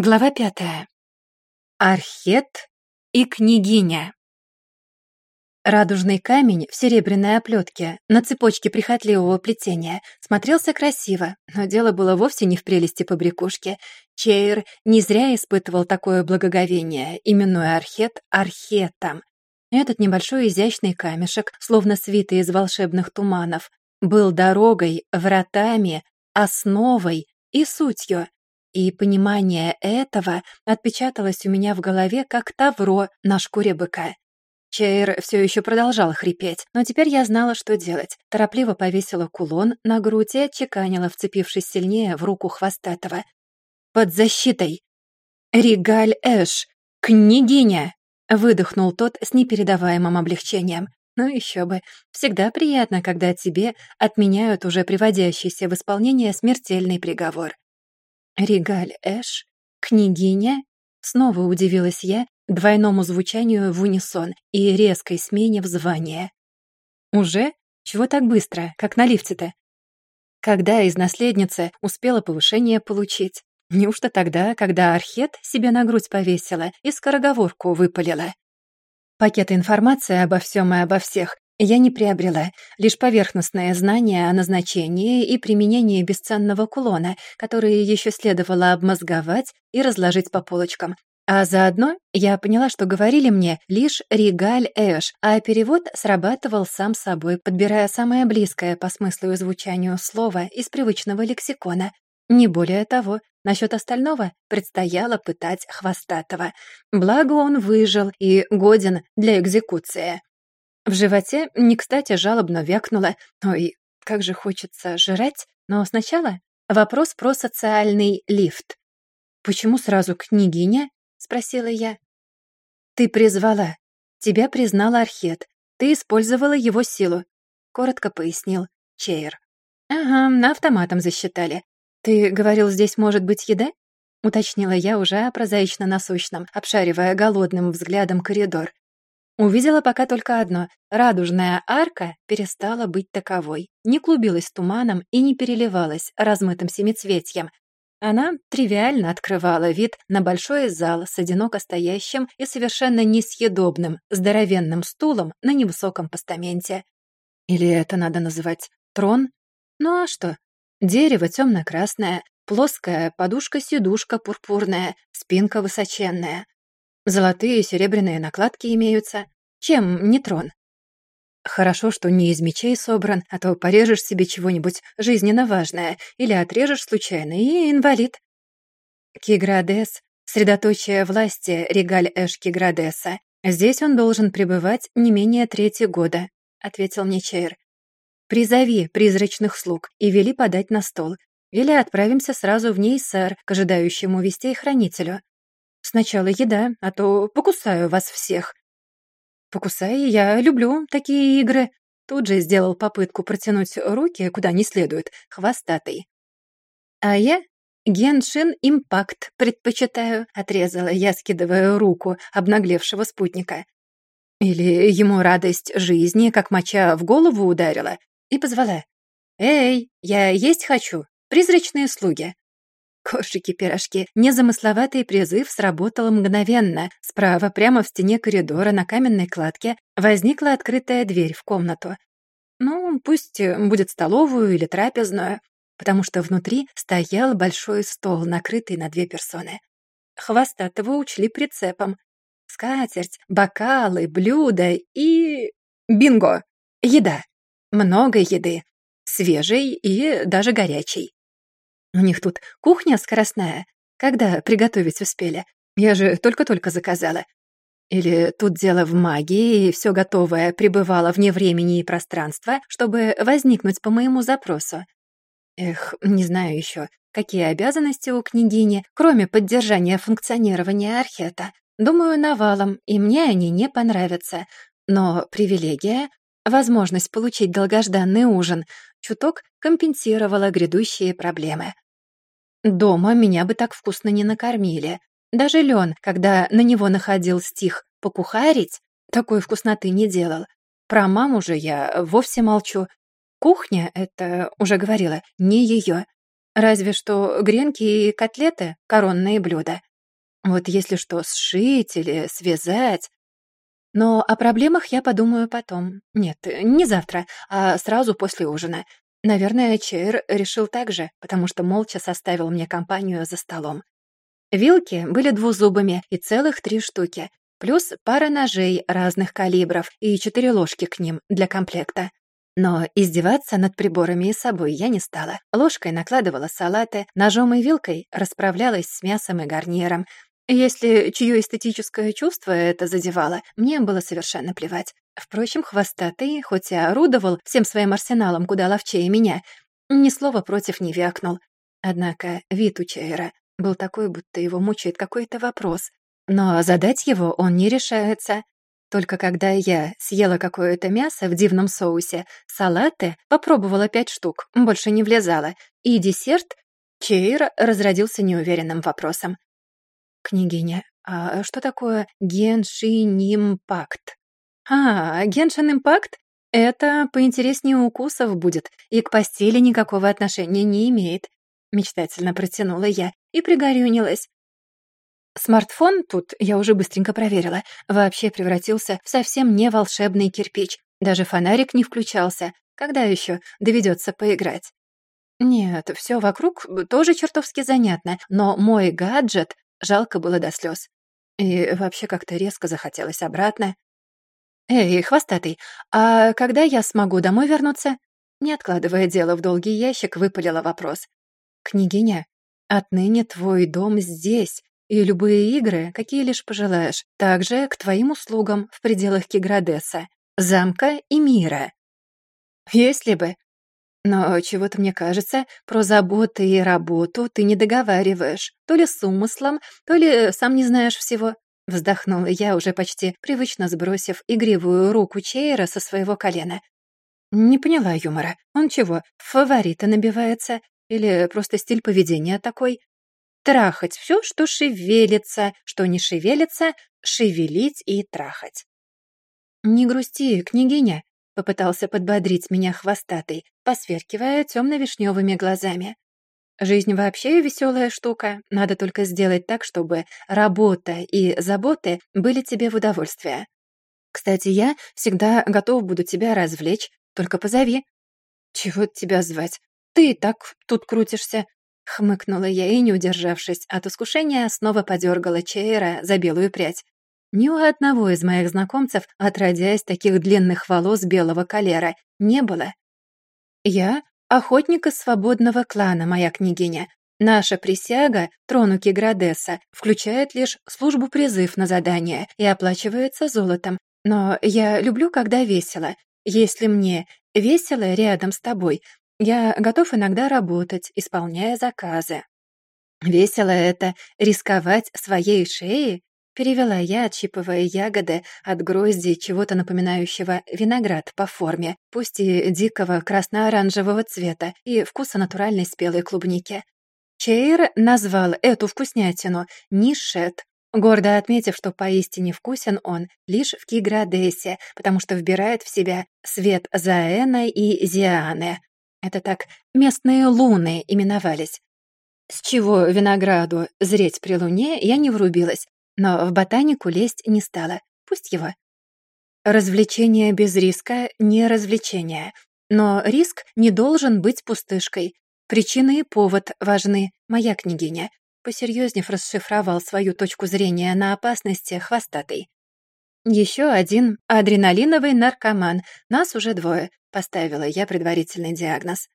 Глава пятая. Архет и княгиня. Радужный камень в серебряной оплетке на цепочке прихотливого плетения смотрелся красиво, но дело было вовсе не в прелести побрякушки. Чейр не зря испытывал такое благоговение, именуя архет архетом. Этот небольшой изящный камешек, словно свитый из волшебных туманов, был дорогой, вратами, основой и сутью — и понимание этого отпечаталось у меня в голове, как тавро на шкуре быка. Чейр все еще продолжал хрипеть, но теперь я знала, что делать. Торопливо повесила кулон на груди, чеканила, вцепившись сильнее в руку хвостатого. «Под защитой!» Ригаль Эш! Княгиня!» — выдохнул тот с непередаваемым облегчением. Ну еще бы, всегда приятно, когда тебе отменяют уже приводящийся в исполнение смертельный приговор. Регаль Эш? Княгиня?» Снова удивилась я двойному звучанию в унисон и резкой смене в звании. «Уже? Чего так быстро, как на лифте-то?» Когда из наследницы успела повышение получить? Неужто тогда, когда Архет себе на грудь повесила и скороговорку выпалила? Пакеты информации обо всем и обо всех я не приобрела лишь поверхностное знание о назначении и применении бесценного кулона, который еще следовало обмозговать и разложить по полочкам. А заодно я поняла, что говорили мне лишь «регаль эш», а перевод срабатывал сам собой, подбирая самое близкое по смыслу и звучанию слово из привычного лексикона. Не более того, насчет остального предстояло пытать Хвостатого. Благо он выжил и годен для экзекуции. В животе не кстати жалобно вякнуло. Ой, как же хочется жрать. Но сначала вопрос про социальный лифт. «Почему сразу княгиня?» — спросила я. «Ты призвала. Тебя признал Архет. Ты использовала его силу», — коротко пояснил Чейр. «Ага, на автоматом засчитали. Ты говорил, здесь может быть еда?» — уточнила я уже прозаично-насущном, обшаривая голодным взглядом коридор. Увидела пока только одно — радужная арка перестала быть таковой, не клубилась туманом и не переливалась размытым семицветьем. Она тривиально открывала вид на большой зал с одиноко стоящим и совершенно несъедобным здоровенным стулом на невысоком постаменте. Или это надо называть трон? Ну а что? Дерево темно-красное, плоская подушка-сидушка пурпурная, спинка высоченная. Золотые и серебряные накладки имеются. Чем не трон? Хорошо, что не из мечей собран, а то порежешь себе чего-нибудь жизненно важное или отрежешь случайно, и инвалид. Киградес — средоточие власти регаль Эш Киградеса. Здесь он должен пребывать не менее трети года, — ответил мне Чейр. «Призови призрачных слуг и вели подать на стол. Или отправимся сразу в ней, сэр, к ожидающему вестей хранителю. Сначала еда, а то покусаю вас всех». «Покусай, я люблю такие игры», тут же сделал попытку протянуть руки куда не следует, хвостатый. «А я Геншин Импакт предпочитаю», — отрезала я, скидывая руку обнаглевшего спутника. Или ему радость жизни, как моча, в голову ударила и позвала. «Эй, я есть хочу, призрачные слуги». Кошики-пирожки. Незамысловатый призыв сработал мгновенно. Справа, прямо в стене коридора, на каменной кладке, возникла открытая дверь в комнату. Ну, пусть э, будет столовую или трапезную, потому что внутри стоял большой стол, накрытый на две персоны. Хвостатого учли прицепом. Скатерть, бокалы, блюда и... Бинго! Еда. Много еды. Свежей и даже горячей. У них тут кухня скоростная. Когда приготовить успели? Я же только-только заказала. Или тут дело в магии, и все готовое пребывало вне времени и пространства, чтобы возникнуть по моему запросу. Эх, не знаю еще, какие обязанности у княгини, кроме поддержания функционирования архета. Думаю, навалом, и мне они не понравятся. Но привилегия — возможность получить долгожданный ужин — чуток компенсировала грядущие проблемы. Дома меня бы так вкусно не накормили. Даже Лен, когда на него находил стих «покухарить», такой вкусноты не делал. Про маму же я вовсе молчу. Кухня, это уже говорила, не ее. Разве что гренки и котлеты — коронные блюда. Вот если что сшить или связать, но о проблемах я подумаю потом. Нет, не завтра, а сразу после ужина. Наверное, Чейр решил так же, потому что молча составил мне компанию за столом. Вилки были двузубыми и целых три штуки, плюс пара ножей разных калибров и четыре ложки к ним для комплекта. Но издеваться над приборами и собой я не стала. Ложкой накладывала салаты, ножом и вилкой расправлялась с мясом и гарниром, если чье эстетическое чувство это задевало, мне было совершенно плевать. Впрочем, хвостатый, хоть и орудовал всем своим арсеналом куда ловчее меня, ни слова против не вякнул. Однако вид у Чейра был такой, будто его мучает какой-то вопрос. Но задать его он не решается. Только когда я съела какое-то мясо в дивном соусе, салаты попробовала пять штук, больше не влезала, и десерт, Чейр разродился неуверенным вопросом. «Княгиня, а э, что такое Геншинимпакт? «А, Геншинимпакт? Это поинтереснее укусов будет и к постели никакого отношения не имеет», — мечтательно протянула я и пригорюнилась. Смартфон тут, я уже быстренько проверила, вообще превратился в совсем не волшебный кирпич. Даже фонарик не включался. Когда еще доведется поиграть? Нет, все вокруг тоже чертовски занятно, но мой гаджет Жалко было до слез. И вообще как-то резко захотелось обратно. «Эй, хвостатый, а когда я смогу домой вернуться?» Не откладывая дело в долгий ящик, выпалила вопрос. «Княгиня, отныне твой дом здесь, и любые игры, какие лишь пожелаешь, также к твоим услугам в пределах Киградеса, замка и мира». «Если бы», но чего-то мне кажется, про заботы и работу ты не договариваешь, то ли с умыслом, то ли сам не знаешь всего. Вздохнула я, уже почти привычно сбросив игривую руку Чейра со своего колена. Не поняла юмора. Он чего, фаворита набивается? Или просто стиль поведения такой? Трахать все, что шевелится, что не шевелится, шевелить и трахать. «Не грусти, княгиня», Попытался подбодрить меня хвостатый, посверкивая темно-вишневыми глазами. Жизнь вообще веселая штука. Надо только сделать так, чтобы работа и заботы были тебе в удовольствие. Кстати, я всегда готов буду тебя развлечь. Только позови. Чего тебя звать? Ты и так тут крутишься. Хмыкнула я и, не удержавшись от искушения, снова подергала Чейра за белую прядь. Ни у одного из моих знакомцев, отродясь таких длинных волос белого калера не было. Я — охотник из свободного клана, моя княгиня. Наша присяга, тронуки Градеса, включает лишь службу призыв на задание и оплачивается золотом. Но я люблю, когда весело. Если мне весело рядом с тобой, я готов иногда работать, исполняя заказы. Весело это рисковать своей шеей Перевела я, отщипывая ягоды от грозди чего-то напоминающего виноград по форме, пусть и дикого красно-оранжевого цвета и вкуса натуральной спелой клубники. Чейр назвал эту вкуснятину «нишет», гордо отметив, что поистине вкусен он лишь в Киградесе, потому что вбирает в себя свет Заэна и Зианы. Это так местные луны именовались. С чего винограду зреть при луне, я не врубилась, но в ботанику лезть не стала. Пусть его. Развлечение без риска — не развлечение. Но риск не должен быть пустышкой. Причина и повод важны, моя княгиня. Посерьезнев расшифровал свою точку зрения на опасности хвостатой. «Еще один адреналиновый наркоман. Нас уже двое», — поставила я предварительный диагноз.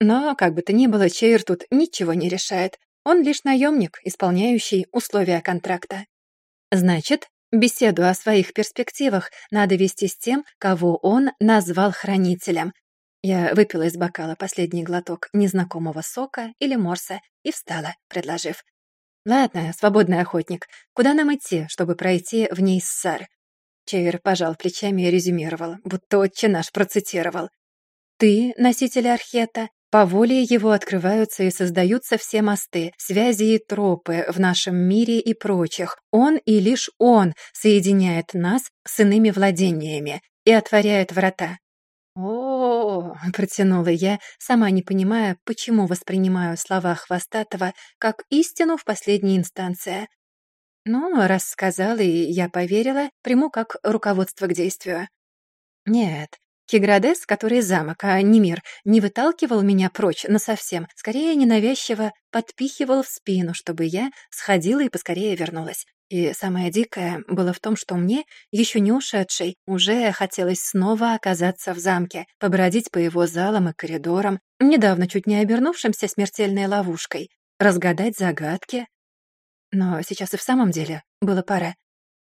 Но, как бы то ни было, Чейр тут ничего не решает. Он лишь наемник, исполняющий условия контракта. Значит, беседу о своих перспективах надо вести с тем, кого он назвал хранителем. Я выпила из бокала последний глоток незнакомого сока или морса и встала, предложив. «Ладно, свободный охотник, куда нам идти, чтобы пройти в ней ссар?» Чевер пожал плечами и резюмировал, будто отче наш процитировал. «Ты, носитель архета, по воле его открываются и создаются все мосты, связи и тропы в нашем мире и прочих. Он и лишь он соединяет нас с иными владениями и отворяет врата. О, -о, -о, -о протянула я, сама не понимая, почему воспринимаю слова Хвостатого как истину в последней инстанции. Ну, раз сказал и я поверила, приму как руководство к действию. Нет, Кеградес, который замок, а не мир, не выталкивал меня прочь насовсем, скорее ненавязчиво подпихивал в спину, чтобы я сходила и поскорее вернулась. И самое дикое было в том, что мне, еще не ушедшей, уже хотелось снова оказаться в замке, побродить по его залам и коридорам, недавно чуть не обернувшимся смертельной ловушкой, разгадать загадки. Но сейчас и в самом деле было пора.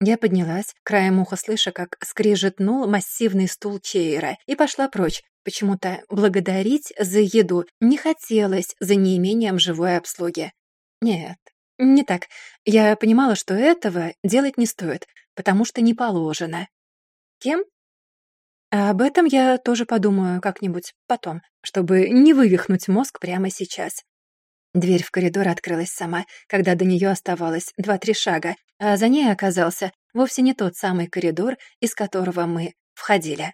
Я поднялась, краем уха слыша, как скрижетнул массивный стул Чейра, и пошла прочь. Почему-то благодарить за еду не хотелось за неимением живой обслуги. Нет, не так. Я понимала, что этого делать не стоит, потому что не положено. Кем? Об этом я тоже подумаю как-нибудь потом, чтобы не вывихнуть мозг прямо сейчас. Дверь в коридор открылась сама, когда до нее оставалось два-три шага, а за ней оказался вовсе не тот самый коридор, из которого мы входили.